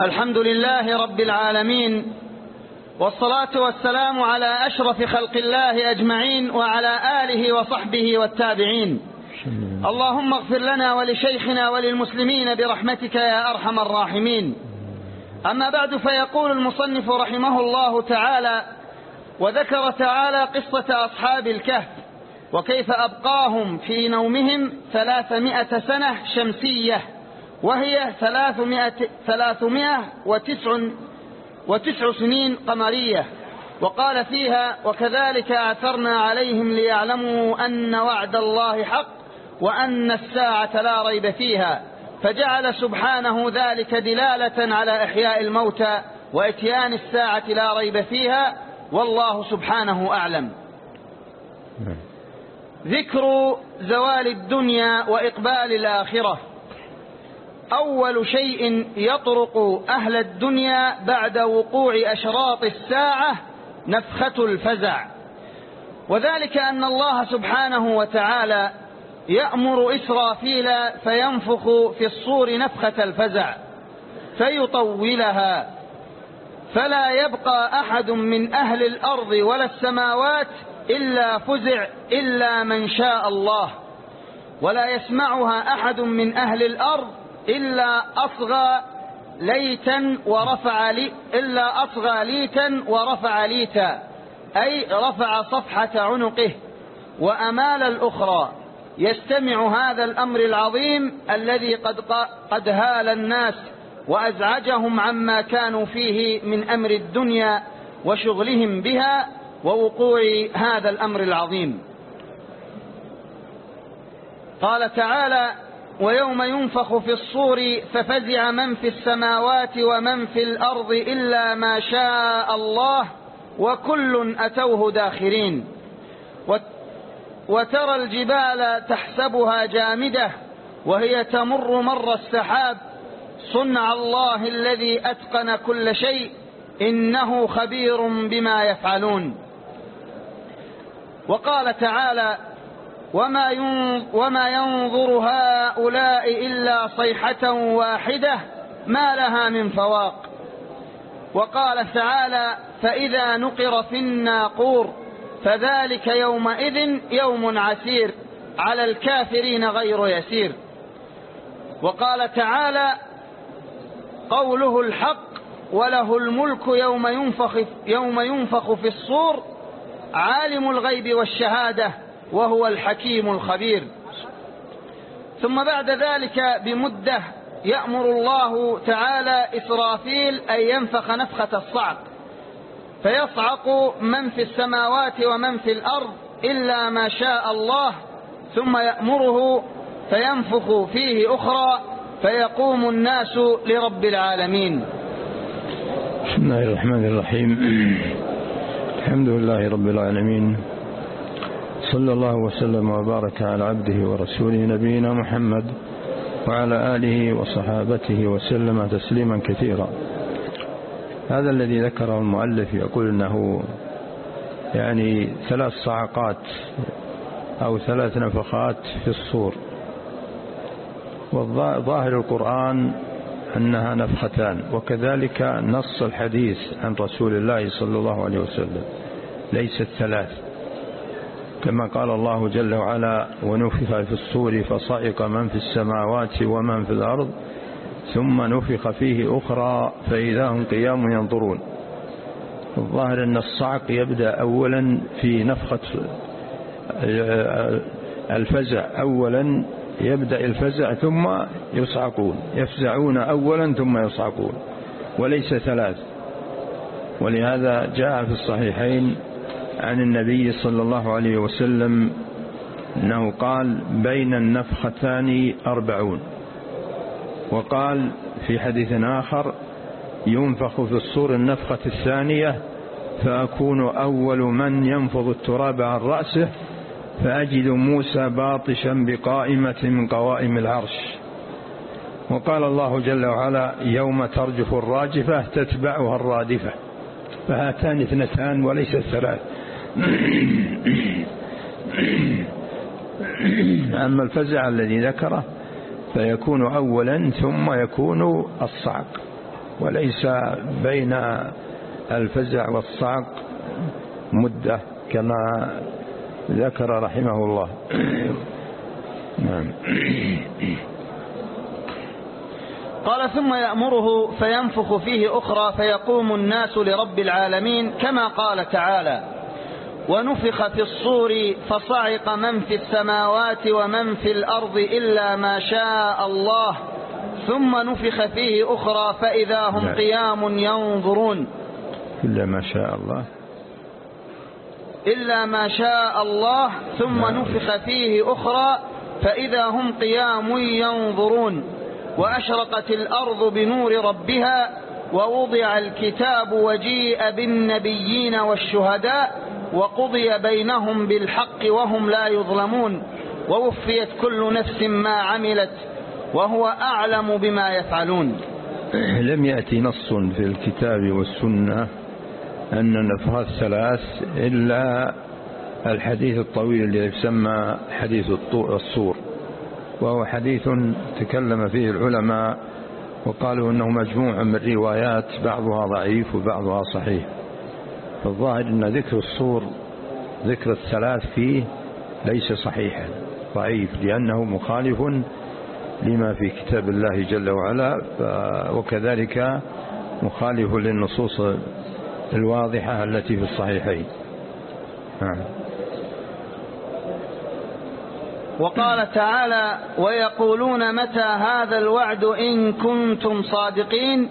الحمد لله رب العالمين والصلاة والسلام على أشرف خلق الله أجمعين وعلى آله وصحبه والتابعين. اللهم اغفر لنا ولشيخنا وللمسلمين برحمتك يا أرحم الراحمين. أما بعد فيقول المصنف رحمه الله تعالى وذكر تعالى قصة أصحاب الكهف وكيف أبقاهم في نومهم ثلاثمائة سنة شمسية. وهي ثلاثمائة, ثلاثمائة وتسع, وتسع سنين قمرية. وقال فيها وكذلك أعثرنا عليهم ليعلموا أن وعد الله حق وأن الساعة لا ريب فيها. فجعل سبحانه ذلك دلالة على إحياء الموتى وإتيان الساعة لا ريب فيها. والله سبحانه أعلم. ذكر زوال الدنيا وإقبال الآخرة. أول شيء يطرق أهل الدنيا بعد وقوع أشراط الساعة نفخة الفزع. وذلك أن الله سبحانه وتعالى يأمر إسرافيل فينفخ في الصور نفخة الفزع فيطولها. فلا يبقى أحد من أهل الأرض ولا السماوات إلا فزع إلا من شاء الله. ولا يسمعها أحد من أهل الأرض إلا أصغى ليتا ورفع لي إلا أصغى ليتا ورفع ليتا. أي رفع صفحة عنقه. وأمال الأخرى. يستمع هذا الأمر العظيم الذي قد, قد هال الناس وأزعجهم عما كانوا فيه من أمر الدنيا وشغلهم بها ووقوع هذا الأمر العظيم. قال تعالى ويوم ينفخ في الصور ففزع من في السماوات ومن في الأرض إلا ما شاء الله وكل أتوه داخرين. وترى الجبال تحسبها جامدة وهي تمر مر السحاب. صنع الله الذي أتقن كل شيء إنه خبير بما يفعلون. وقال تعالى وما وما ينظر هؤلاء إلا صيحة واحدة ما لها من فواق. وقال تعالى فإذا نقر في الناقور فذلك يومئذ يوم عسير على الكافرين غير يسير. وقال تعالى قوله الحق وله الملك يوم ينفخ, يوم ينفخ في الصور عالم الغيب والشهادة. وهو الحكيم الخبير. ثم بعد ذلك بمدة يأمر الله تعالى إسرافيل أن ينفخ نفخة الصعق فيصعق من في السماوات ومن في الأرض إلا ما شاء الله ثم يأمره فينفخ فيه أخرى فيقوم الناس لرب العالمين. بسم الله الرحمن الرحيم. الحمد لله رب العالمين. صلى الله وسلم وبارك على عبده ورسوله نبينا محمد وعلى آله وصحابته وسلم تسليما كثيرا. هذا الذي ذكره المؤلف يقول أنه يعني ثلاث صعقات أو ثلاث نفخات في الصور. وظاهر القرآن أنها نفختان وكذلك نص الحديث عن رسول الله صلى الله عليه وسلم ليست ثلاث كما قال الله جل وعلا ونفخ في الصور فصعق من في السماوات ومن في الأرض ثم نفخ فيه أخرى فإذا هم قيام ينظرون. الظاهر أن الصعق يبدأ أولا في نفخة الفزع أولا يبدأ الفزع ثم يصعقون يفزعون أولا ثم يصعقون وليس ثلاث. ولهذا جاء في الصحيحين عن النبي صلى الله عليه وسلم أنه قال بين النفختان أربعون. وقال في حديث آخر ينفخ في الصور النفخة الثانية فأكون أول من ينفض التراب عن رأسه فأجد موسى باطشا بقائمة من قوائم العرش. وقال الله جل وعلا يوم ترجف الراجفة تتبعها الرادفة. فهاتان اثنتان وليس الثلاث. أما الفزع الذي ذكره فيكون أولا ثم يكون الصعق وليس بين الفزع والصعق مدة كما ذكر رحمه الله. نعم. قال ثم يأمره فينفخ فيه أخرى فيقوم الناس لرب العالمين كما قال تعالى ونفخ في الصور فصعق من في السماوات ومن في الأرض إلا ما شاء الله. ثم نفخ فيه أخرى فإذا هم قيام ينظرون. إلا ما شاء الله. إلا ما شاء الله. ثم نفخ فيه أخرى فإذا هم قيام ينظرون. وأشرقت الأرض بنور ربها ووضع الكتاب وجيء بالنبيين والشهداء. وقضي بينهم بالحق وهم لا يظلمون ووفيت كل نفس ما عملت وهو أعلم بما يفعلون. لم يأتي نص في الكتاب والسنة أن النفخات ثلاث إلا الحديث الطويل الذي يسمى حديث الصور وهو حديث تكلم فيه العلماء وقالوا أنه مجموع من روايات بعضها ضعيف وبعضها صحيح. فالظاهر أن ذكر الصور ذكر الثلاث فيه ليس صحيحا ضعيف لأنه مخالف لما في كتاب الله جل وعلا وكذلك مخالف للنصوص الواضحة التي في الصحيحين. نعم. وقال تعالى ويقولون متى هذا الوعد إن كنتم صادقين؟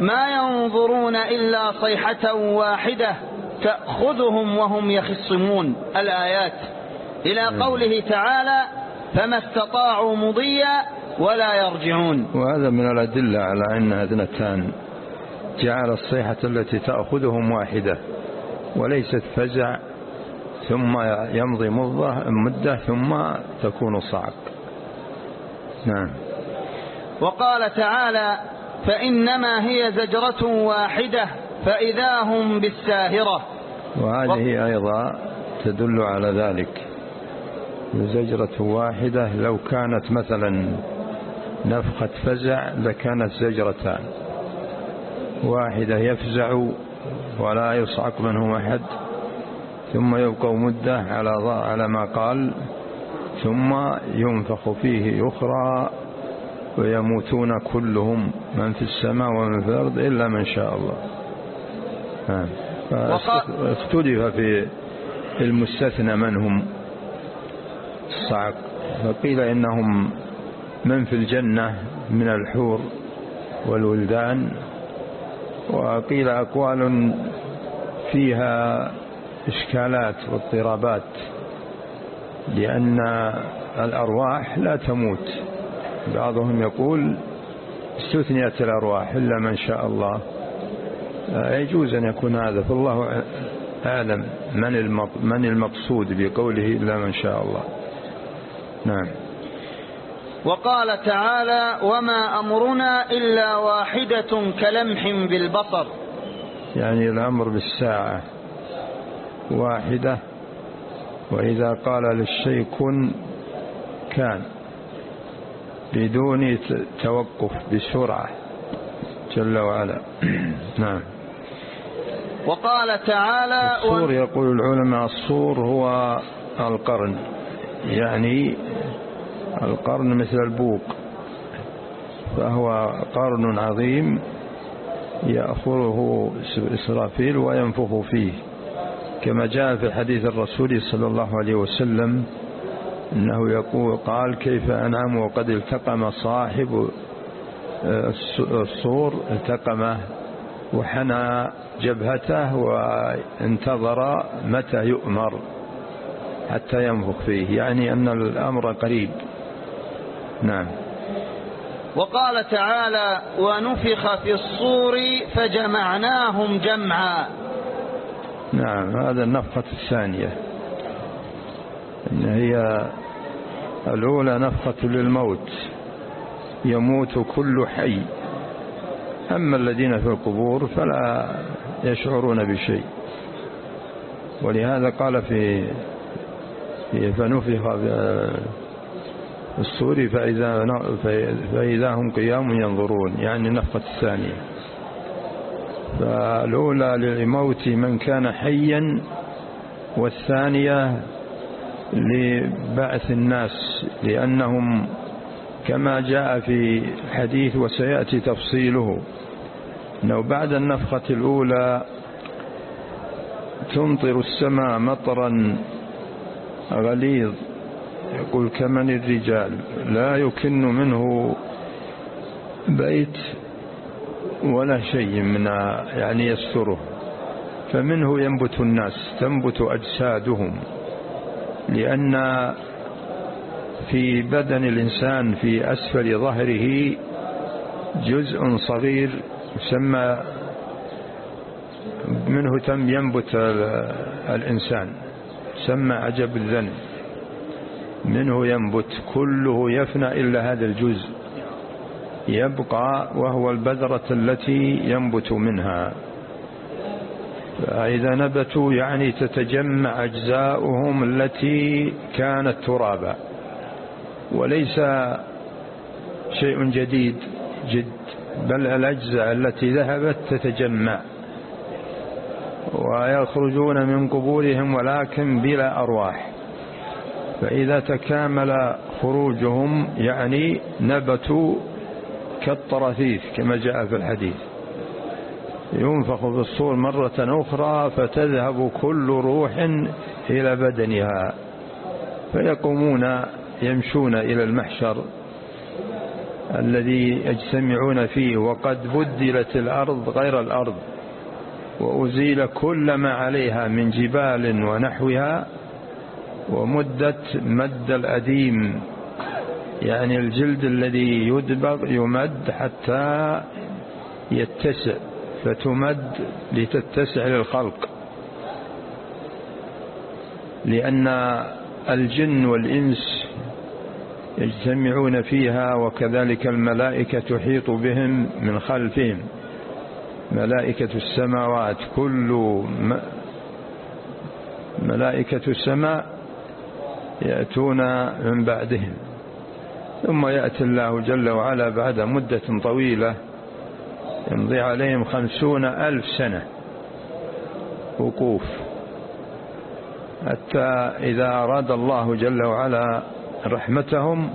ما ينظرون إلا صيحة واحدة. تأخذهم وهم يخصمون الآيات إلى قوله تعالى فما استطاعوا مضيا ولا يرجعون. وهذا من الأدلة على أنها اثنتان جعل الصيحة التي تأخذهم واحدة وليست فزع ثم يمضي مدة ثم تكون صعق. نعم. وقال تعالى فإنما هي زجرة واحدة فإذا هم بالساهرة. وهذه أيضا تدل على ذلك. زجرة واحدة لو كانت مثلا نفخة فزع لكانت زجرتان. واحدة يفزع ولا يصعق منهم أحد ثم يبقى مدة على على ما قال ثم ينفخ فيه أخرى ويموتون كلهم من في السماء ومن في الأرض إلا من شاء الله. اختلف في المستثنى من هم؟ الصعق فقيل إنهم من في الجنة من الحور والولدان وقيل أقوال فيها إشكالات واضطرابات لأن الأرواح لا تموت. بعضهم يقول استثنيت الأرواح إلا من شاء الله. يجوز أن يكون هذا. فالله أعلم من من المقصود بقوله إلا من شاء الله. نعم. وقال تعالى وما أمرنا إلا واحدة كلمح بالبصر. يعني الأمر بالساعة واحدة وإذا قال للشيء كن كان. بدون توقف بسرعة. جل وعلا. نعم. وقال تعالى الصور يقول العلماء الصور هو القرن. يعني القرن مثل البوق. فهو قرن عظيم يأخذه إسرافيل وينفخ فيه. كما جاء في حديث الرسول صلى الله عليه وسلم إنه يقول قال كيف أنعم وقد التقم صاحب الصور التقمه. وحنى جبهته وانتظر متى يؤمر حتى ينفخ فيه يعني أن الأمر قريب. نعم. وقال تعالى ونفخ في الصور فجمعناهم جمعا. نعم هذا النفخة الثانية. إن هي الأولى نفخة للموت يموت كل حي. أما الذين في القبور فلا يشعرون بشيء. ولهذا قال في فنفخ السور فإذا, فإذا هم قيام ينظرون يعني النفخة الثانية. فالأولى لموت من كان حيا والثانية لبعث الناس لأنهم كما جاء في حديث وسيأتي تفصيله. أنه بعد النفخة الأولى تمطر السماء مطرا غليظ يقول كمن الرجال؟ لا يكن منه بيت ولا شيء من يعني يستره. فمنه ينبت الناس تنبت أجسادهم لأن في بدن الإنسان في أسفل ظهره جزء صغير يسمى منه تم ينبت الإنسان يسمى عجب الذنب. منه ينبت كله يفنى إلا هذا الجزء. يبقى وهو البذرة التي ينبت منها. فإذا نبتوا يعني تتجمع أجزاؤهم التي كانت ترابا. وليس شيء جديد جد بل الأجزاء التي ذهبت تتجمع ويخرجون من قبورهم ولكن بلا أرواح. فإذا تكامل خروجهم يعني نبتوا كالطراثيث كما جاء في الحديث. ينفخ في الصور مرة أخرى فتذهب كل روح إلى بدنها. فيقومون يمشون إلى المحشر الذي يجتمعون فيه وقد بدلت الأرض غير الأرض وأزيل كل ما عليها من جبال ونحوها ومدت مد الأديم يعني الجلد الذي يدبغ يمد حتى يتسع فتمد لتتسع للخلق لأن الجن والإنس يجتمعون فيها وكذلك الملائكة تحيط بهم من خلفهم. ملائكة السماوات كل ملائكة السماء يأتون من بعدهم. ثم يأتي الله جل وعلا بعد مدة طويلة يمضي عليهم خمسون ألف سنة. وقوف. حتى إذا أراد الله جل وعلا رحمتهم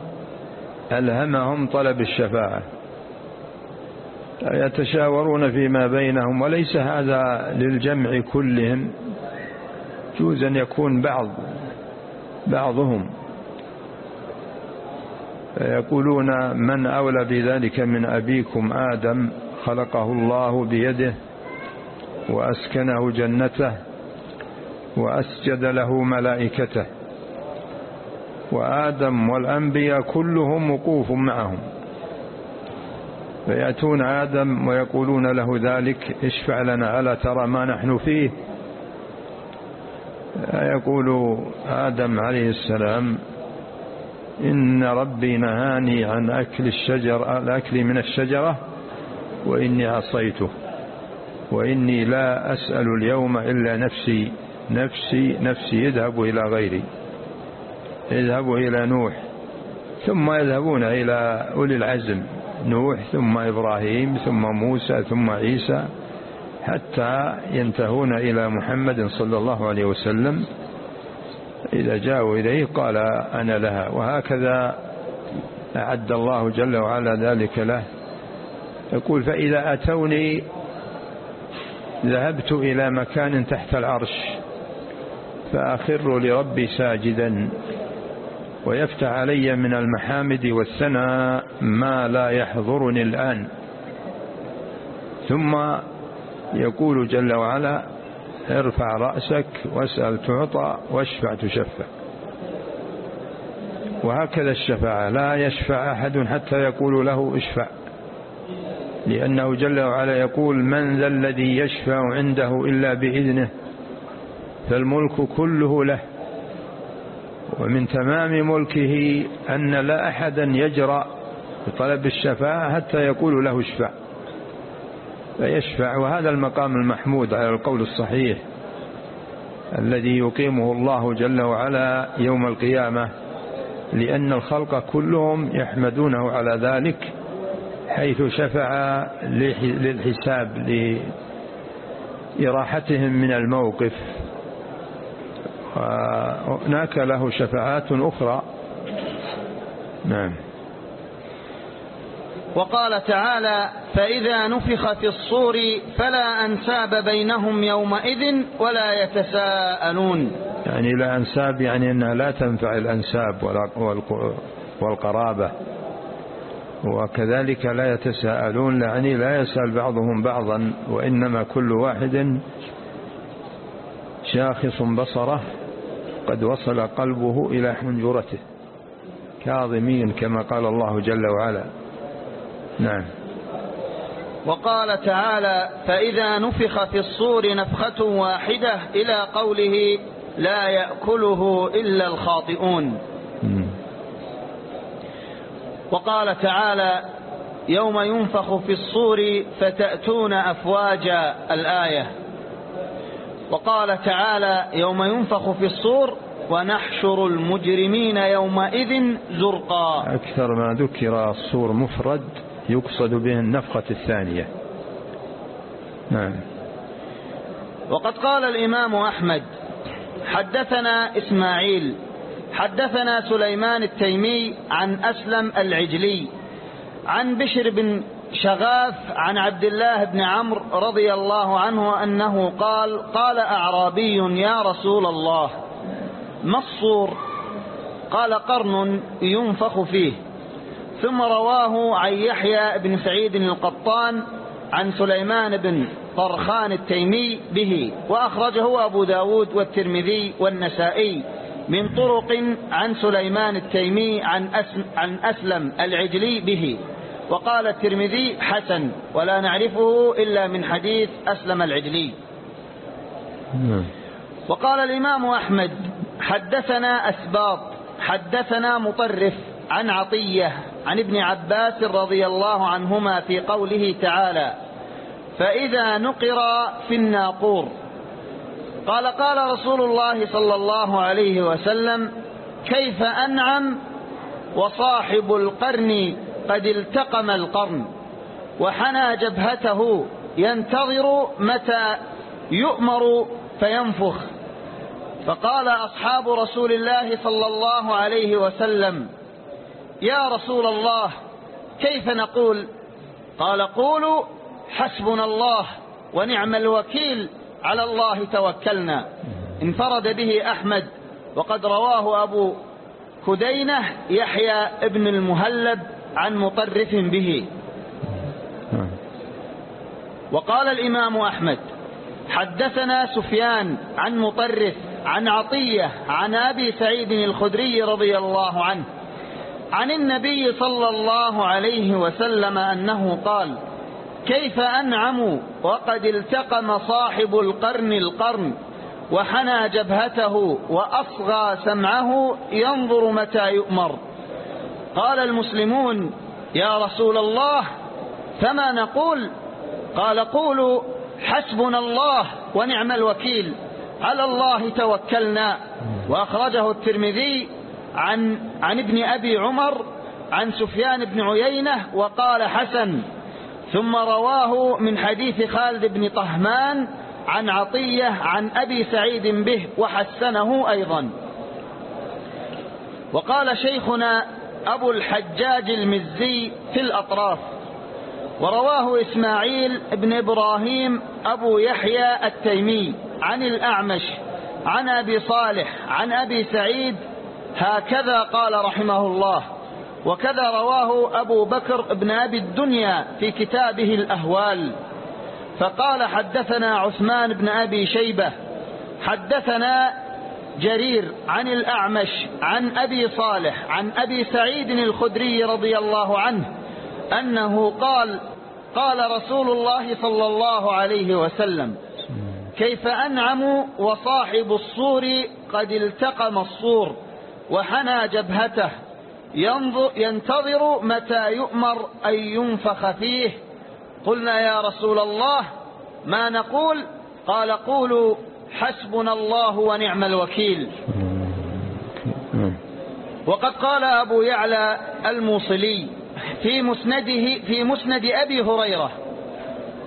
ألهمهم طلب الشفاعة. يتشاورون فيما بينهم وليس هذا للجمع كلهم. جوز أن يكون بعض بعضهم. يقولون من أولى بذلك من أبيكم آدم خلقه الله بيده وأسكنه جنته وأسجد له ملائكته. وآدم والأنبياء كلهم وقوف معهم. فيأتون آدم ويقولون له ذلك اشفع لنا ألا ترى ما نحن فيه. يقول آدم عليه السلام إن ربي نهاني عن أكل الشجر الأكل من الشجرة وإني عصيته وإني لا أسأل اليوم إلا نفسي نفسي نفسي يذهب إلى غيري. يذهب إلى نوح ثم يذهبون إلى أولي العزم نوح ثم إبراهيم ثم موسى ثم عيسى حتى ينتهون إلى محمد صلى الله عليه وسلم. إذا جاءوا إليه قال أنا لها وهكذا أعد الله جل وعلا ذلك له. يقول فإذا أتوني ذهبت إلى مكان تحت العرش فأخر لربي ساجدا. ويفتح علي من المحامد والثناء ما لا يحضرني الآن. ثم يقول جل وعلا ارفع رأسك واسأل تعطى واشفع تشفع. وهكذا الشفاعة لا يشفع أحد حتى يقول له اشفع. لأنه جل وعلا يقول من ذا الذي يشفع عنده إلا بإذنه فالملك كله له. ومن تمام ملكه أن لا أحدا يجرأ بطلب الشفاعة حتى يقول له اشفع. فيشفع وهذا المقام المحمود على القول الصحيح الذي يقيمه الله جل وعلا يوم القيامة لأن الخلق كلهم يحمدونه على ذلك حيث شفع للحساب إراحتهم من الموقف. وهناك له شفاعات أخرى. نعم. وقال تعالى فإذا نفخ في الصور فلا أنساب بينهم يومئذ ولا يتساءلون. يعني لا أنساب يعني أنها لا تنفع الأنساب والقرابة. وكذلك لا يتساءلون يعني لا يسأل بعضهم بعضا وإنما كل واحد شاخص بصره. قد وصل قلبه إلى حنجرته. كاظمين كما قال الله جل وعلا. نعم. وقال تعالى فإذا نفخ في الصور نفخة واحدة إلى قوله لا يأكله إلا الخاطئون. وقال تعالى يوم ينفخ في الصور فتأتون أفواجا الآية. وقال تعالى يوم ينفخ في الصور ونحشر المجرمين يومئذ زرقا. أكثر ما ذكر الصور مفرد يقصد به النفخة الثانية. نعم. وقد قال الإمام أحمد حدثنا إسماعيل حدثنا سليمان التيمي عن أسلم العجلي عن بشر بن شغاف عن عبد الله بن عمرو رضي الله عنه أنه قال قال أعرابي يا رسول الله ما الصور؟ قال قرن ينفخ فيه. ثم رواه عن يحيى بن سعيد القطان عن سليمان بن طرخان التيمي به وأخرجه أبو داود والترمذي والنسائي من طرق عن سليمان التيمي عن, أسلم, العجلي به. وقال الترمذي حسن ولا نعرفه إلا من حديث أسلم العجلي نعم. وقال الإمام أحمد حدثنا أسباط حدثنا مطرف عن عطية عن ابن عباس رضي الله عنهما في قوله تعالى فإذا نقر في الناقور قال قال رسول الله صلى الله عليه وسلم كيف أنعم وصاحب القرن قد التقم القرن وحنى جبهته ينتظر متى يؤمر فينفخ. فقال أصحاب رسول الله صلى الله عليه وسلم يا رسول الله كيف نقول؟ قال قولوا حسبنا الله ونعم الوكيل على الله توكلنا. انفرد به أحمد وقد رواه أبو كدينة يحيى ابن المهلب عن مطرف به. وقال الإمام أحمد حدثنا سفيان عن مطرف عن عطية عن أبي سعيد الخدري رضي الله عنه عن النبي صلى الله عليه وسلم أنه قال كيف أنعم وقد التقم صاحب القرن القرن وحنى جبهته وأصغى سمعه ينظر متى يؤمر. قال المسلمون يا رسول الله فما نقول؟ قال قولوا حسبنا الله ونعم الوكيل. على الله توكلنا. وأخرجه الترمذي عن, عن ابن أبي عمر عن سفيان بن عيينة وقال حسن. ثم رواه من حديث خالد بن طهمان عن عطية عن أبي سعيد به وحسنه أيضا. وقال شيخنا أبو الحجاج المزي في الأطراف. ورواه إسماعيل بن إبراهيم أبو يحيى التيمي عن الأعمش عن أبي صالح عن أبي سعيد هكذا قال رحمه الله. وكذا رواه أبو بكر بن أبي الدنيا في كتابه الأهوال. فقال حدثنا عثمان بن أبي شيبة حدثنا جرير عن الأعمش عن أبي صالح عن أبي سعيد الخدري رضي الله عنه أنه قال قال رسول الله صلى الله عليه وسلم كيف أنعم وصاحب الصور قد التقم الصور وحنى جبهته ينتظر متى يؤمر أن ينفخ فيه. قلنا يا رسول الله ما نقول؟ قال قولوا حسبنا الله ونعم الوكيل. وقد قال أبو يعلى الموصلي في مسنده في مسند أبي هريرة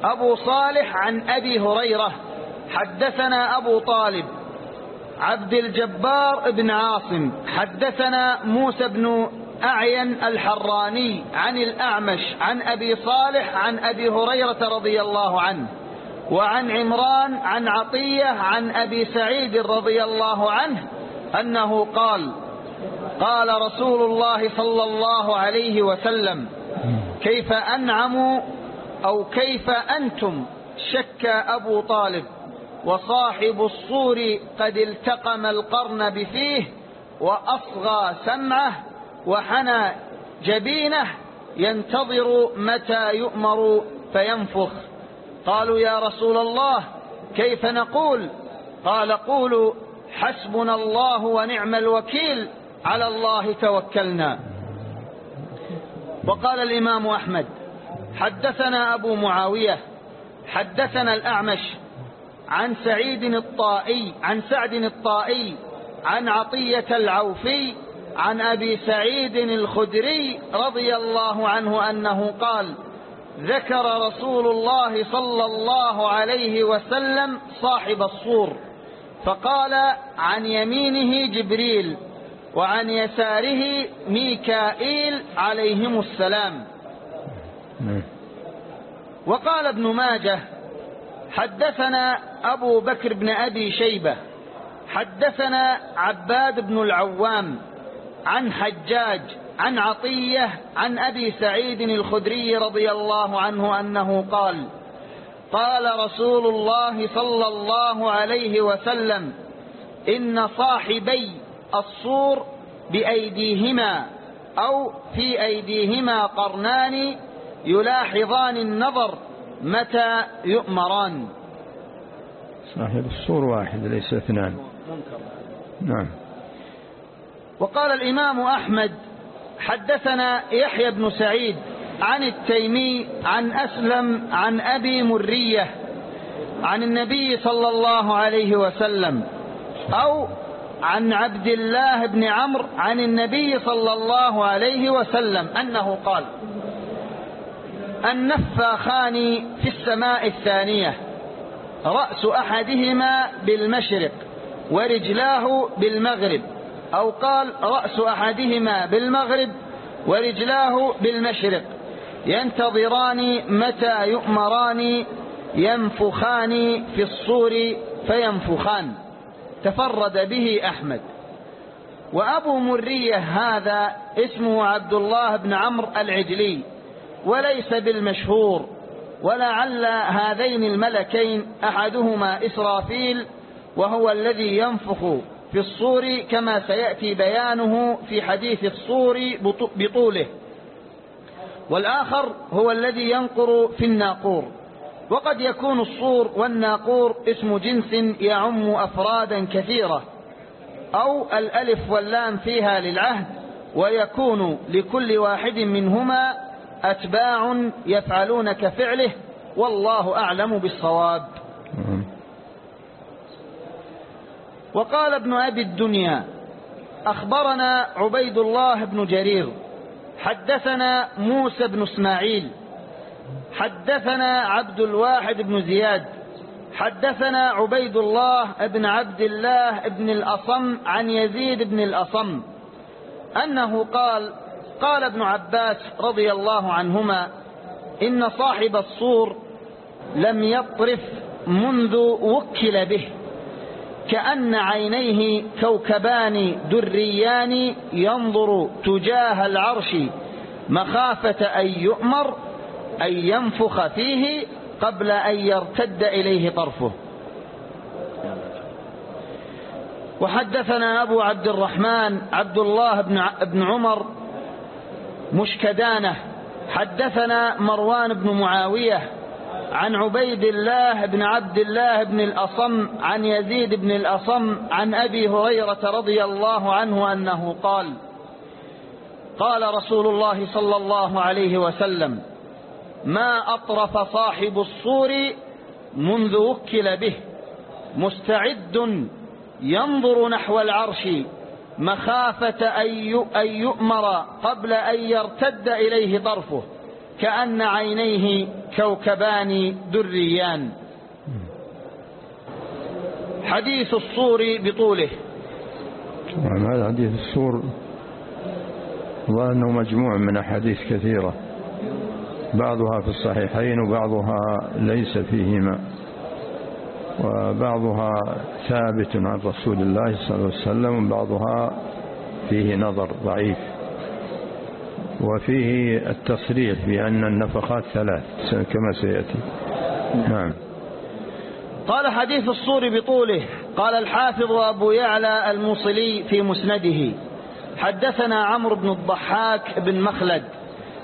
أبو صالح عن أبي هريرة حدثنا أبو طالب عبد الجبار بن عاصم حدثنا موسى بن أعين الحراني عن الأعمش عن أبي صالح عن أبي هريرة رضي الله عنه. وعن عمران عن عطية عن أبي سعيد رضي الله عنه أنه قال قال رسول الله صلى الله عليه وسلم كيف أنعم أو كيف أنتم؟ شك أبو طالب وصاحب الصور قد التقم القرن بفيه وأصغى سمعه وحنى جبينه ينتظر متى يؤمر فينفخ. قالوا يا رسول الله كيف نقول؟ قال قولوا حسبنا الله ونعم الوكيل على الله توكلنا. وقال الإمام أحمد حدثنا أبو معاوية حدثنا الأعمش عن سعيد الطائي عن سعد الطائي عن عطية العوفي عن أبي سعيد الخدري رضي الله عنه أنه قال ذكر رسول الله صلى الله عليه وسلم صاحب الصور فقال عن يمينه جبريل وعن يساره ميكائيل عليهم السلام نعم. وقال ابن ماجه حدثنا أبو بكر بن أبي شيبة حدثنا عباد بن العوام عن حجاج عن عطية عن أبي سعيد الخدري رضي الله عنه أنه قال قال رسول الله صلى الله عليه وسلم إن صاحبي الصور بأيديهما أو في أيديهما قرنان يلاحظان النظر متى يؤمران. صاحب الصور واحد ليس اثنان. نعم. وقال الإمام أحمد حدثنا يحيى بن سعيد عن التيمي عن أسلم عن أبي مرية عن النبي صلى الله عليه وسلم أو عن عبد الله بن عمرو عن النبي صلى الله عليه وسلم أنه قال النفاخان في السماء الثانية رأس أحدهما بالمشرق ورجلاه بالمغرب. أو قال رأس أحدهما بالمغرب ورجلاه بالمشرق. ينتظران متى يؤمران ينفخان في الصور فينفخان. تفرد به أحمد. وأبو مرية هذا اسمه عبد الله بن عمرو العجلي وليس بالمشهور ولعل هذين الملكين أحدهما إسرافيل وهو الذي ينفخ في الصور كما سيأتي بيانه في حديث الصور بطوله. والآخر هو الذي ينقر في الناقور. وقد يكون الصور والناقور اسم جنس يعم أفرادا كثيرة أو الألف واللام فيها للعهد ويكون لكل واحد منهما أتباع يفعلون كفعله والله أعلم بالصواب. وقال ابن أبي الدنيا أخبرنا عبيد الله بن جرير حدثنا موسى بن إسماعيل حدثنا عبد الواحد بن زياد حدثنا عبيد الله بن عبد الله بن الأصم عن يزيد بن الأصم أنه قال قال ابن عباس رضي الله عنهما إن صاحب الصور لم يطرف منذ وكل به. كأن عينيه كوكبان دريان ينظر تجاه العرش مخافة أن يؤمر أن ينفخ فيه قبل أن يرتد إليه طرفه. وحدثنا أبو عبد الرحمن عبد الله بن عمر مشكدانة حدثنا مروان بن معاوية عن عبيد الله بن عبد الله بن الأصم عن يزيد بن الأصم عن أبي هريرة رضي الله عنه أنه قال قال رسول الله صلى الله عليه وسلم ما أطرف صاحب الصور منذ وكل به مستعد ينظر نحو العرش مخافة أن يؤمر قبل أن يرتد إليه طرفه. كأن عينيه كوكبان دريان. حديث الصور بطوله. هذا حديث الصور ظاهر أنه مجموع من أحاديث كثيرة. بعضها في الصحيحين وبعضها ليس فيهما. وبعضها ثابت عن رسول الله صلى الله عليه وسلم وبعضها فيه نظر ضعيف. وفيه التصريح بأن النفخات ثلاث كما سيأتي. نعم. قال حديث الصور بطوله قال الحافظ أبو يعلى الموصلي في مسنده. حدثنا عمرو بن الضحاك بن مخلد.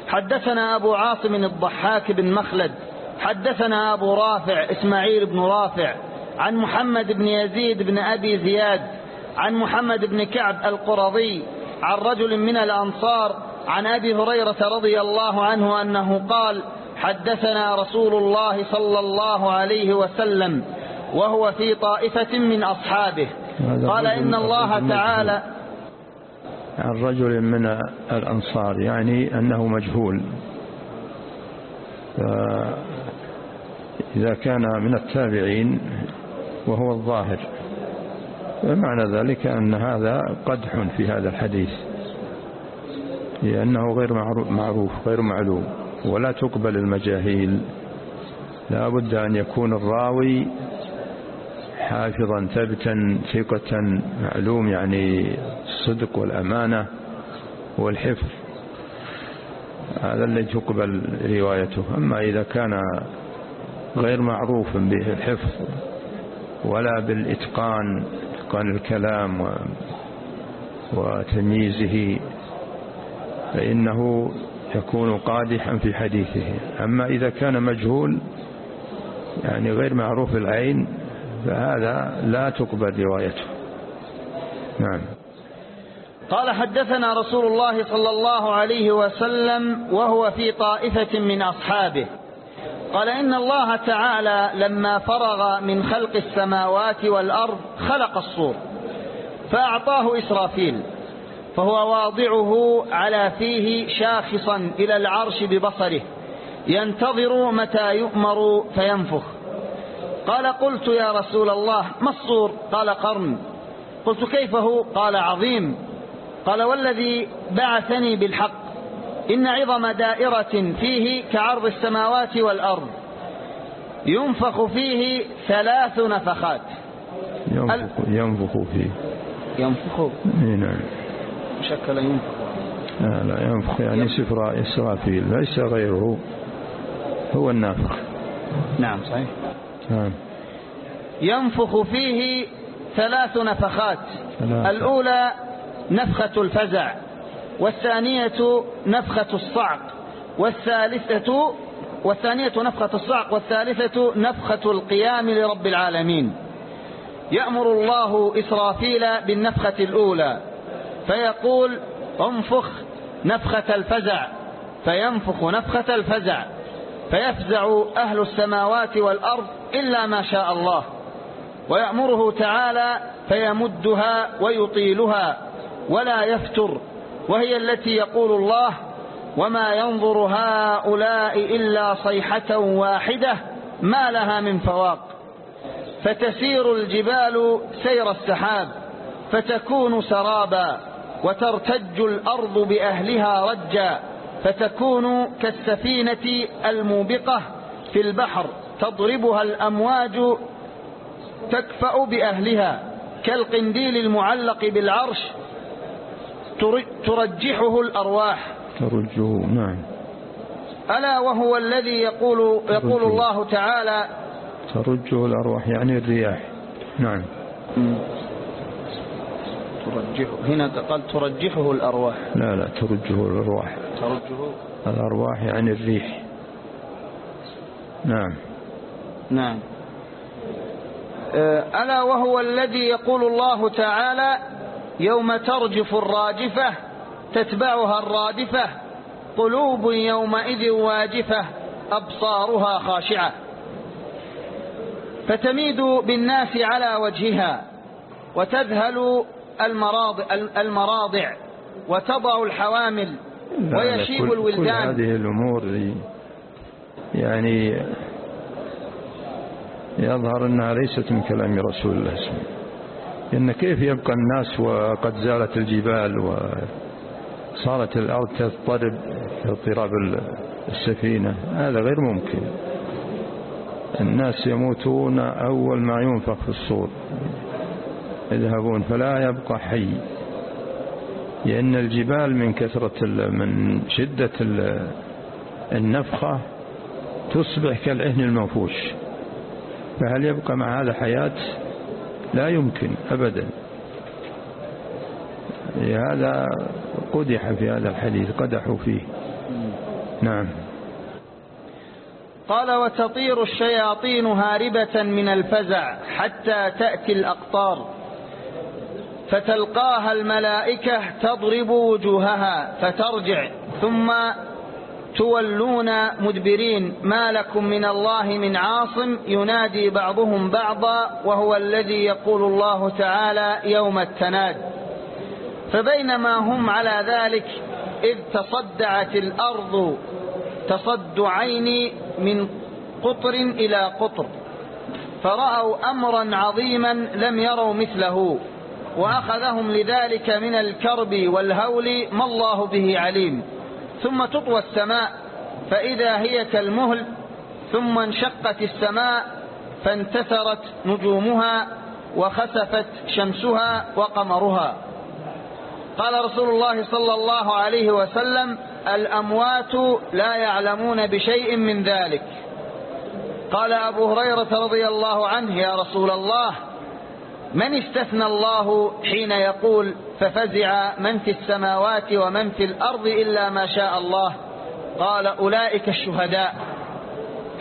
حدثنا أبو عاصم الضحاك بن مخلد. حدثنا أبو رافع إسماعيل بن رافع. عن محمد بن يزيد بن أبي زياد. عن محمد بن كعب القرظي عن رجل من الأنصار عن أبي هريرة رضي الله عنه أنه قال حدثنا رسول الله صلى الله عليه وسلم وهو في طائفة من أصحابه. قال إن الله تعالى عن رجل من الأنصار يعني أنه مجهول. إذا كان من التابعين وهو الظاهر معنى ذلك أن هذا قدح في هذا الحديث. لأنه غير معروف. غير معلوم. ولا تقبل المجاهيل. لا بد أن يكون الراوي حافظا ثبتا ثقة معلوم يعني الصدق والأمانة والحفظ. هذا الذي تقبل روايته. أما إذا كان غير معروف به الحفظ ولا بالإتقان إتقان الكلام وتمييزه فإنه يكون قادحا في حديثه. أما إذا كان مجهول يعني غير معروف العين فهذا لا تقبل روايته. نعم. قال حدثنا رسول الله صلى الله عليه وسلم وهو في طائفة من أصحابه. قال إن الله تعالى لما فرغ من خلق السماوات والأرض خلق الصور فأعطاه إسرافيل. فهو واضعه على فيه شاخصا إلى العرش ببصره. ينتظر متى يؤمر فينفخ. قال قلت يا رسول الله ما الصور؟ قال قرن. قلت كيف هو؟ قال عظيم. قال والذي بعثني بالحق. إن عظم دائرة فيه كعرض السماوات والأرض. ينفخ فيه ثلاث نفخات. ينفخ, ينفخ فيه. ينفخ. نعم. شكل ينفخ. لا لا ينفخ. يعني سفر إسرافيل ليس غيره. هو النافخ. نعم صحيح. نعم. ينفخ فيه ثلاث نفخات. ثلاثة. الأولى نفخة الفزع والثانية نفخة الصعق والثالثة والثانية نفخة الصعق والثالثة نفخة القيام لرب العالمين. يأمر الله إسرافيل بالنفخة الأولى. فيقول انفخ نفخة الفزع فينفخ نفخة الفزع فيفزع أهل السماوات والأرض إلا ما شاء الله ويأمره تعالى فيمدها ويطيلها ولا يفتر وهي التي يقول الله وما ينظر هؤلاء إلا صيحة واحدة ما لها من فواق فتسير الجبال سير السحاب فتكون سرابا. وترتج الأرض بأهلها رجا فتكون كالسفينة الموبقة في البحر تضربها الأمواج تكفأ بأهلها كالقنديل المعلق بالعرش ترجحه الأرواح. ترجه نعم. ألا وهو الذي يقول, يقول الله تعالى ترجه الأرواح يعني الرياح. نعم. ترجحه هنا قال ترجحه الأرواح. لا لا ترجه الأرواح. ترجه الأرواح يعني الريح. نعم. نعم. آه، ألا وهو الذي يقول الله تعالى يوم ترجف الراجفة تتبعها الرادفة قلوب يومئذ واجفة أبصارها خاشعة فتميد بالناس على وجهها وتذهل المراضع, المراضع وتضع الحوامل ويشيب الولدان كل هذه الأمور يعني يظهر أنها ليست من كلام رسول الله إن كيف يبقى الناس وقد زالت الجبال وصارت الأرض تضطرب في اضطراب السفينة؟ هذا غير ممكن. الناس يموتون أول ما ينفخ في الصور. يذهبون فلا يبقى حي. لأن الجبال من كثرة من شدة النفخة تصبح كالعهن المنفوش. فهل يبقى مع هذا حياة؟ لا يمكن أبدا. هذا قدح في هذا الحديث قدحوا فيه. نعم. قال وتطير الشياطين هاربة من الفزع حتى تأتي الأقطار. فتلقاها الملائكة تضرب وجوهها فترجع ثم تولون مدبرين ما لكم من الله من عاصم؟ ينادي بعضهم بعضا وهو الذي يقول الله تعالى يوم التناد. فبينما هم على ذلك إذ تصدعت الأرض تصدعين من قطر إلى قطر فرأوا أمرا عظيما لم يروا مثله. وأخذهم لذلك من الكرب والهول ما الله به عليم. ثم تطوى السماء فإذا هي كالمهل ثم انشقت السماء فانتثرت نجومها وخسفت شمسها وقمرها. قال رسول الله صلى الله عليه وسلم الأموات لا يعلمون بشيء من ذلك. قال أبو هريرة رضي الله عنه يا رسول الله من استثنى الله حين يقول ففزع من في السماوات ومن في الأرض إلا ما شاء الله؟ قال أولئك الشهداء.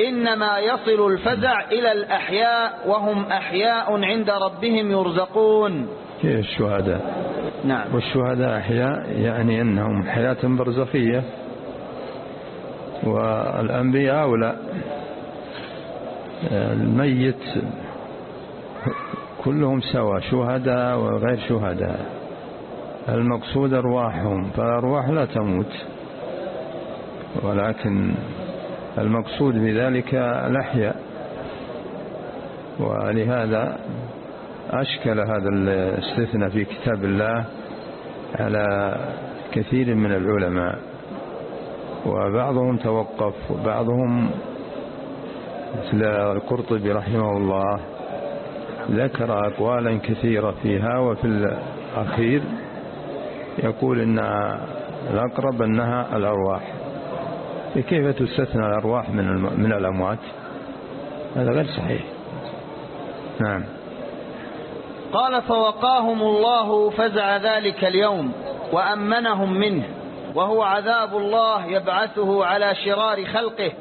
إنما يصل الفزع إلى الأحياء وهم أحياء عند ربهم يرزقون. الشهداء؟ نعم. والشهداء أحياء يعني أنهم حياة برزخية. والأنبياء أولى الميت كلهم سوا شهداء وغير شهداء. المقصود أرواحهم فالأرواح لا تموت. ولكن المقصود بذلك الأحياء. ولهذا أشكل هذا الاستثناء في كتاب الله على كثير من العلماء. وبعضهم توقف وبعضهم مثل القرطبي رحمه الله ذكر أقوالا كثيرة فيها وفي الأخير يقول إن الأقرب أنها الأرواح. كيف تستثنى الأرواح من من الأموات؟ هذا غير صحيح. نعم. قال فوقاهم الله فزع ذلك اليوم وأمنهم منه وهو عذاب الله يبعثه على شرار خلقه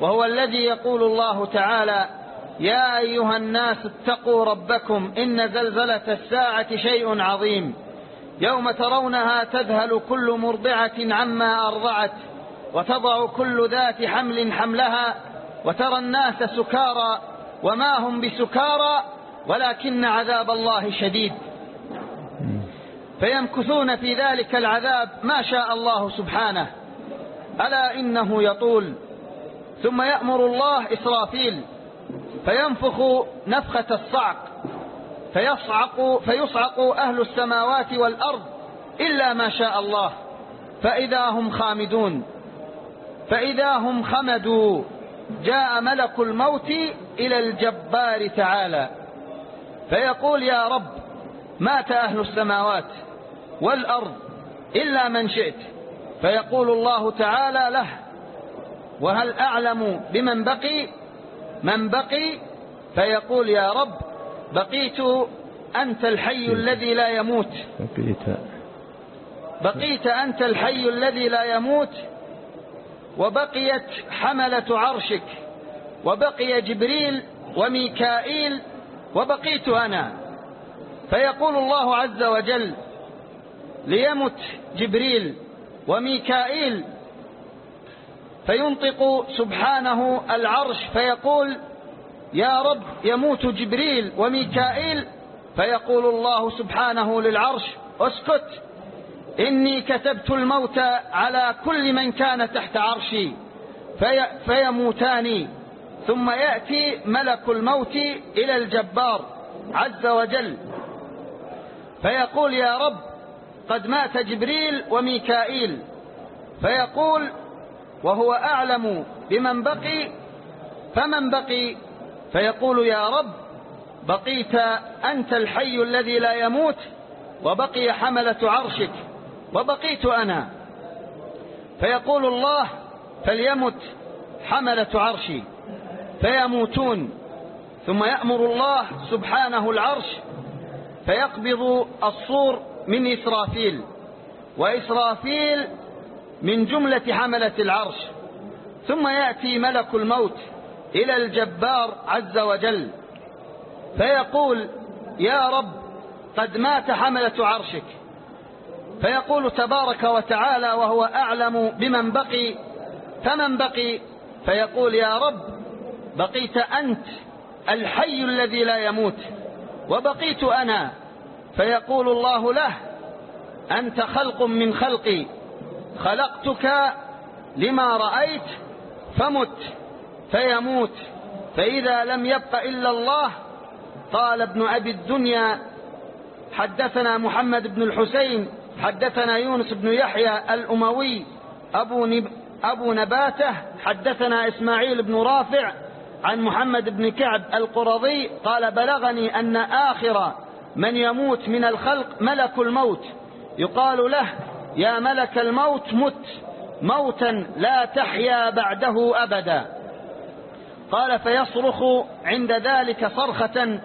وهو الذي يقول الله تعالى يا أيها الناس اتقوا ربكم إن زلزلة الساعة شيء عظيم. يوم ترونها تذهل كل مرضعة عما أرضعت وتضع كل ذات حمل حملها وترى الناس سكارى وما هم بسكارى ولكن عذاب الله شديد. فيمكثون في ذلك العذاب ما شاء الله سبحانه. ألا إنه يطول. ثم يأمر الله إسرافيل فينفخ نفخة الصعق فيصعق, فيصعق أهل السماوات والأرض إلا ما شاء الله. فإذا هم خامدون فإذا هم خمدوا جاء ملك الموت إلى الجبار تعالى. فيقول يا رب مات أهل السماوات والأرض إلا من شئت. فيقول الله تعالى له وهل أعلم بمن بقي؟ من بقي فيقول يا رب بقيت أنت الحي الذي لا يموت. بقيت. بقيت أنت الحي الذي لا يموت. وبقيت حملة عرشك. وبقي جبريل وميكائيل. وبقيت أنا. فيقول الله عز وجل ليمت جبريل وميكائيل فينطق سبحانه العرش فيقول يا رب يموت جبريل وميكائيل. فيقول الله سبحانه للعرش اسكت إني كتبت الموت على كل من كان تحت عرشي في فيموتان ثم يأتي ملك الموت إلى الجبار عز وجل. فيقول يا رب قد مات جبريل وميكائيل. فيقول وهو أعلم بمن بقي فمن بقي؟ فيقول يا رب بقيت أنت الحي الذي لا يموت وبقي حملة عرشك وبقيت أنا. فيقول الله فليمت حملة عرشي فيموتون. ثم يأمر الله سبحانه العرش فيقبض الصور من إسرافيل وإسرافيل من جملة حملة العرش ثم يأتي ملك الموت إلى الجبار عز وجل فيقول يا رب قد مات حملة عرشك. فيقول تبارك وتعالى وهو أعلم بمن بقي فمن بقي؟ فيقول يا رب بقيت أنت الحي الذي لا يموت وبقيت أنا. فيقول الله له أنت خلق من خلقي خلقتك لما رأيت فمت فيموت. فإذا لم يبق إلا الله قال ابن أبي الدنيا حدثنا محمد بن الحسين حدثنا يونس بن يحيى الأموي أبو, نب أبو نباتة حدثنا إسماعيل بن رافع عن محمد بن كعب القرظي قال بلغني أن آخر من يموت من الخلق ملك الموت. يقال له يا ملك الموت مت موتا لا تحيا بعده أبدا. قال فيصرخ عند ذلك صرخة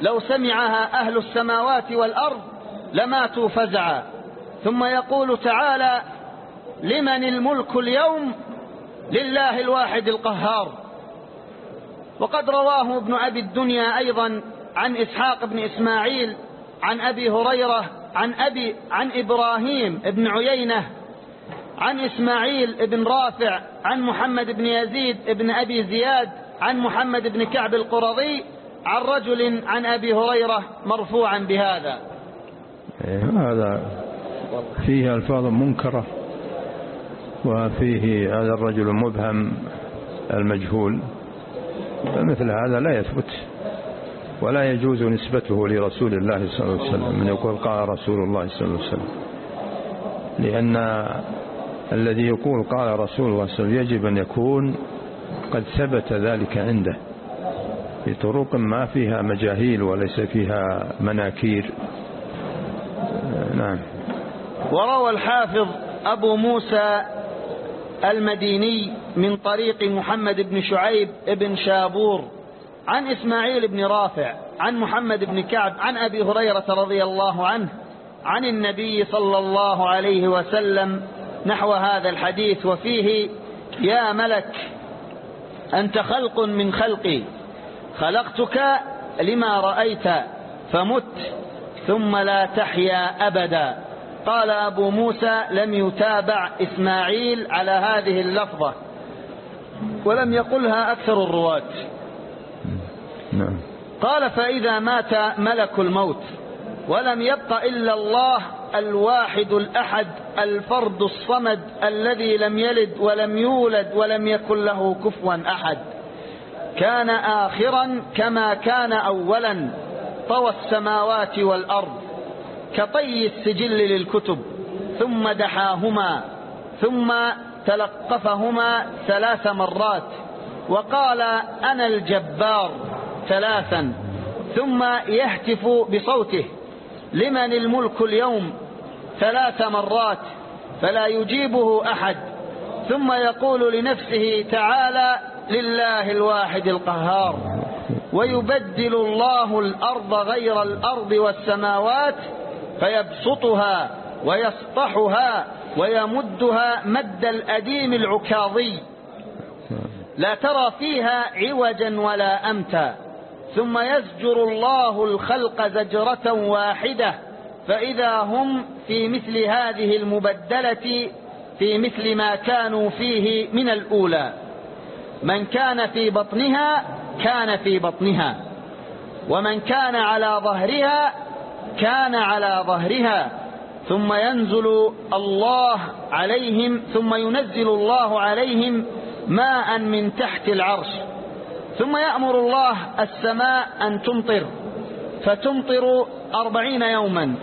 لو سمعها أهل السماوات والأرض لماتوا فزعا. ثم يقول تعالى لمن الملك اليوم؟ لله الواحد القهار. وقد رواه ابن أبي الدنيا أيضا عن إسحاق بن إسماعيل عن أبي هريرة عن أبي عن إبراهيم بن عيينة عن إسماعيل بن رافع عن محمد بن يزيد بن أبي زياد عن محمد بن كعب القرظي عن رجل عن أبي هريرة مرفوعا بهذا. إيه، هذا فيه ألفاظ منكرة وفيه هذا الرجل المبهم المجهول فمثل هذا لا يثبت. ولا يجوز نسبته لرسول الله صلى الله عليه وسلم من يقول قال رسول الله صلى الله عليه وسلم. لأن الذي يقول قال رسول الله صلى الله عليه وسلم يجب أن يكون قد ثبت ذلك عنده بطرق ما فيها مجاهيل وليس فيها مناكير. نعم. وروى الحافظ أبو موسى المديني من طريق محمد بن شعيب بن شابور عن إسماعيل بن رافع عن محمد بن كعب عن أبي هريرة رضي الله عنه عن النبي صلى الله عليه وسلم نحو هذا الحديث وفيه يا ملك أنت خلق من خلقي خلقتك لما رأيت فمت ثم لا تحيا أبدا. قال أبو موسى لم يتابع إسماعيل على هذه اللفظة ولم يقلها أكثر الرواة. نعم. قال فإذا مات ملك الموت ولم يبق إلا الله الواحد الأحد الفرد الصمد الذي لم يلد ولم يولد ولم يكن له كفوا أحد. كان آخرا كما كان أولا طوى السماوات والأرض كطي السجل للكتب ثم دحاهما ثم تلقفهما ثلاث مرات وقال أنا الجبار. ثلاثا ثم يهتف بصوته. لمن الملك اليوم؟ ثلاث مرات فلا يجيبه أحد. ثم يقول لنفسه تعالى لله الواحد القهار. ويبدل الله الأرض غير الأرض والسماوات فيبسطها ويسطحها ويمدها مد الأديم العكاظي. لا ترى فيها عوجا ولا أمتا. ثم يزجر الله الخلق زجرة واحدة فإذا هم في مثل هذه المبدلة في مثل ما كانوا فيه من الأولى. من كان في بطنها كان في بطنها ومن كان على ظهرها كان على ظهرها. ثم ينزل الله عليهم ثم ينزل الله عليهم ماء من تحت العرش. ثم يأمر الله السماء أن تمطر فتمطر أربعين يوما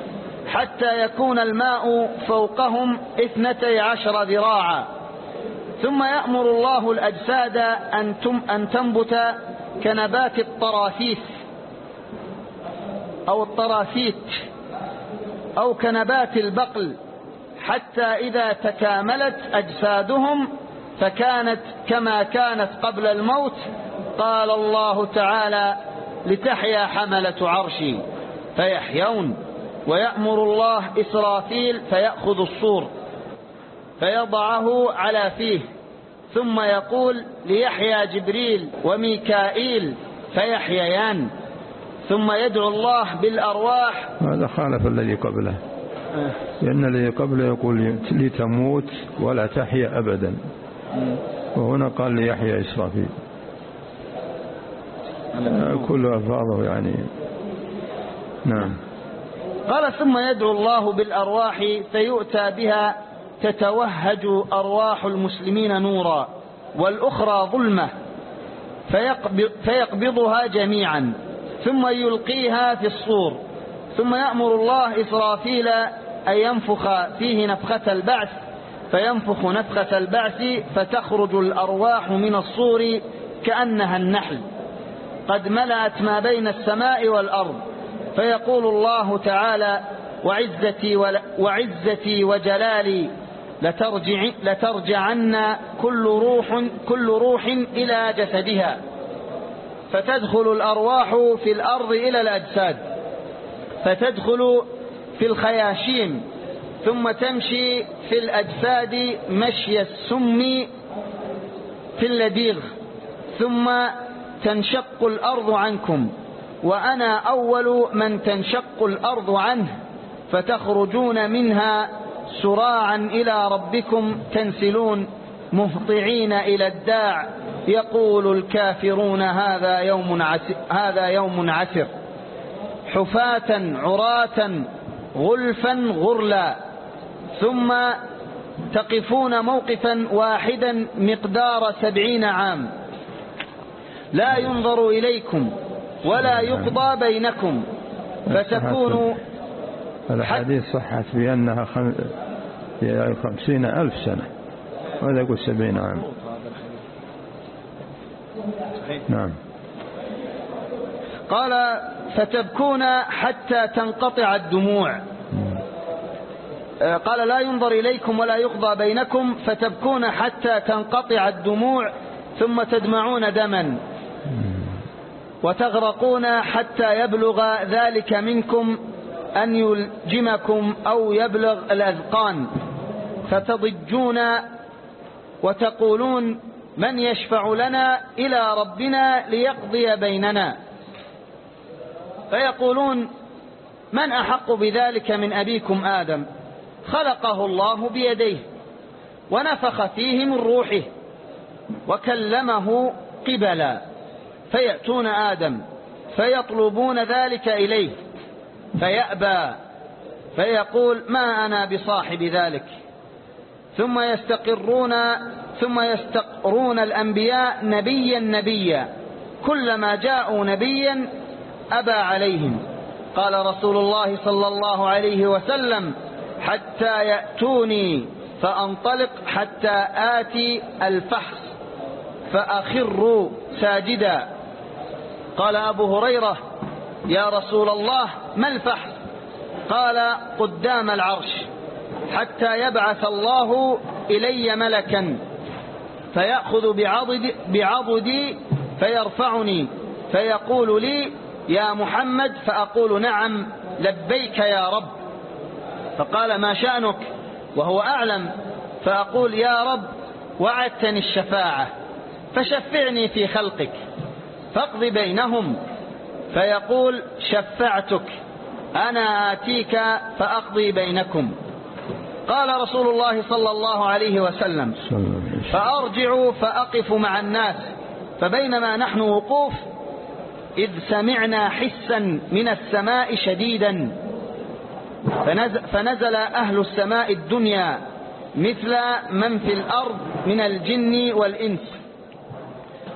حتى يكون الماء فوقهم اثنتي عشر ذراعا. ثم يأمر الله الأجساد أن, تم أن تنبت كنبات الطرافيس أو الطرافيت أو كنبات البقل حتى إذا تكاملت أجسادهم فكانت كما كانت قبل الموت. قال الله تعالى لتحيا حملة عرشي فيحيون ويأمر الله إسرافيل فيأخذ الصور فيضعه على فيه ثم يقول ليحيى جبريل وميكائيل فيحييان ثم يدعو الله بالأرواح. هذا خالف الذي قبله. لأن الذي قبله يقول لتموت ولا تحيا أبدا. وهنا قال ليحيى إسرافيل. كل ألفاظه يعني. نعم. قال ثم يدعو الله بالأرواح فيؤتى بها تتوهج أرواح المسلمين نورا والأخرى ظلمة فيقبضها جميعا ثم يلقيها في الصور ثم يأمر الله إسرافيل أن ينفخ فيه نفخة البعث فينفخ نفخة البعث فتخرج الأرواح من الصور كأنها النحل. قد ملأت ما بين السماء والأرض. فيقول الله تعالى وعزتي, وعزتي وجلالي لترجع لترجعن كل روح, كل روح إلى جسدها. فتدخل الأرواح في الأرض إلى الأجساد. فتدخل في الخياشيم ثم تمشي في الأجساد مشي السم في اللديغ ثم تنشق الأرض عنكم وأنا أول من تنشق الأرض عنه فتخرجون منها سراعا إلى ربكم تنسلون مهطعين إلى الداع يقول الكافرون هذا يوم عسر, هذا يوم عسر حفاة عراة غلفا غرلا. ثم تقفون موقفا واحدا مقدار سبعين عام. لا ينظر إليكم ولا يقضى بينكم. فتكون الحديث صحت بأنها خمسين ألف سنة. وهذا يقول سبعين عام؟ نعم. قال فتبكون حتى تنقطع الدموع. قال لا ينظر إليكم ولا يقضى بينكم فتبكون حتى تنقطع الدموع ثم تدمعون دما. وتغرقون حتى يبلغ ذلك منكم أن يلجمكم أو يبلغ الأذقان. فتضجون وتقولون من يشفع لنا إلى ربنا ليقضي بيننا. فيقولون من أحق بذلك من أبيكم آدم؟ خلقه الله بيديه ونفخ فيه من روحه وكلمه قبلا فيأتون آدم فيطلبون ذلك إليه فيأبى فيقول ما أنا بصاحب ذلك ثم يستقرون ثم يستقرون الأنبياء نبيا نبيا كلما جاءوا نبيا أبى عليهم قال رسول الله صلى الله عليه وسلم حتى يأتوني فأنطلق حتى آتي الفحص فأخر ساجدا. قال أبو هريرة يا رسول الله ما الفحص؟ قال قدام العرش حتى يبعث الله إلي ملكا فيأخذ بعضد بعضدي فيرفعني فيقول لي يا محمد فأقول نعم لبيك يا رب. فقال ما شأنك؟ وهو أعلم. فأقول يا رب وعدتني الشفاعة فشفعني في خلقك فاقض بينهم. فيقول شفعتك أنا آتيك فأقضي بينكم. قال رسول الله صلى الله عليه وسلم فأرجع فأقف مع الناس فبينما نحن وقوف إذ سمعنا حسا من السماء شديدا. فنزل, فنزل أهل السماء الدنيا مثل من في الأرض من الجن والإنس.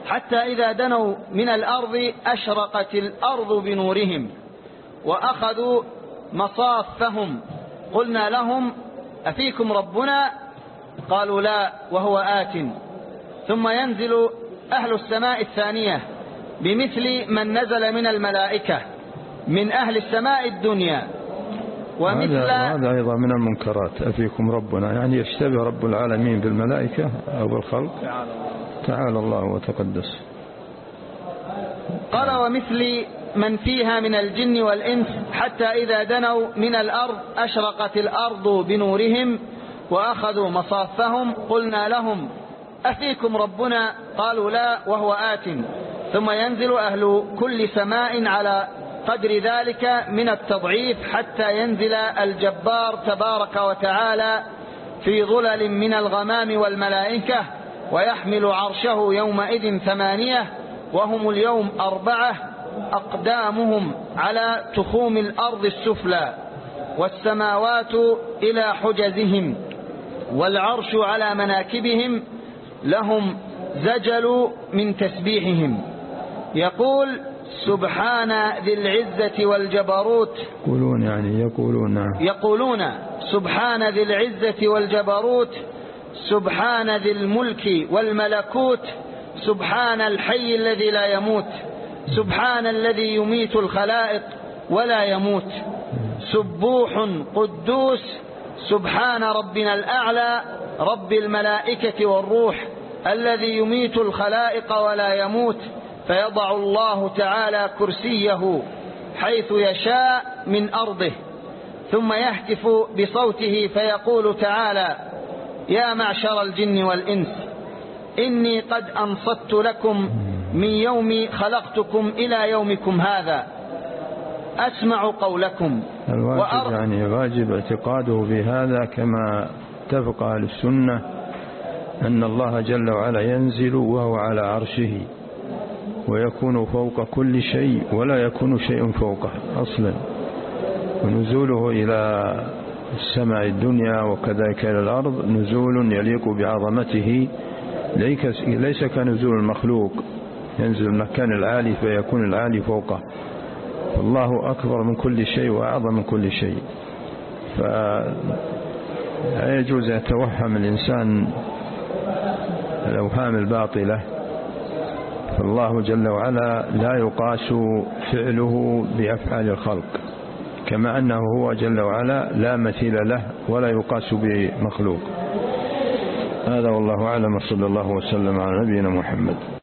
حتى إذا دنوا من الأرض أشرقت الأرض بنورهم وأخذوا مصافهم. قلنا لهم أفيكم ربنا؟ قالوا لا وهو آت. ثم ينزل أهل السماء الثانية بمثل من نزل من الملائكة من أهل السماء الدنيا. ومثل هذا أيضا من المنكرات. أفيكم ربنا. يعني يشتبه رب العالمين بالملائكة أو بالخلق. تعالى الله وتقدس. قال ومثل من فيها من الجن والإنس حتى إذا دنوا من الأرض أشرقت الأرض بنورهم وأخذوا مصافهم قلنا لهم أفيكم ربنا؟ قالوا لا وهو آت. ثم ينزل أهل كل سماء على قدر ذلك من التضعيف حتى ينزل الجبار تبارك وتعالى في ظلل من الغمام والملائكة ويحمل عرشه يومئذ ثمانية وهم اليوم أربعة أقدامهم على تخوم الأرض السفلى والسماوات إلى حجزهم والعرش على مناكبهم لهم زجل من تسبيحهم. يقول سبحان ذي العزة والجبروت. يقولون يعني يقولون نعم. يقولون سبحان ذي العزة والجبروت سبحان ذي الملك والملكوت سبحان الحي الذي لا يموت سبحان الذي يميت الخلائق ولا يموت سبوح قدوس سبحان ربنا الأعلى رب الملائكة والروح الذي يميت الخلائق ولا يموت. فيضع الله تعالى كرسيه حيث يشاء من أرضه ثم يهتف بصوته فيقول تعالى يا معشر الجن والإنس إني قد أنصت لكم من يوم خلقتكم إلى يومكم هذا أسمع قولكم. الواجب يعني واجب اعتقاده بهذا كما اتفق أهل السنة أن الله جل وعلا ينزل وهو على عرشه. ويكون فوق كل شيء ولا يكون شيء فوقه أصلا. ونزوله إلى السماء الدنيا وكذلك إلى الأرض نزول يليق بعظمته. ليس كنزول المخلوق. ينزل المكان العالي فيكون العالي فوقه. فالله أكبر من كل شيء وأعظم من كل شيء. فلا يجوز أن يتوهم الإنسان الأوهام الباطلة. فالله جل وعلا لا يقاس فعله بأفعال الخلق كما أنه هو جل وعلا لا مثيل له ولا يقاس بمخلوق. هذا والله أعلم صلى الله وسلم على نبينا محمد.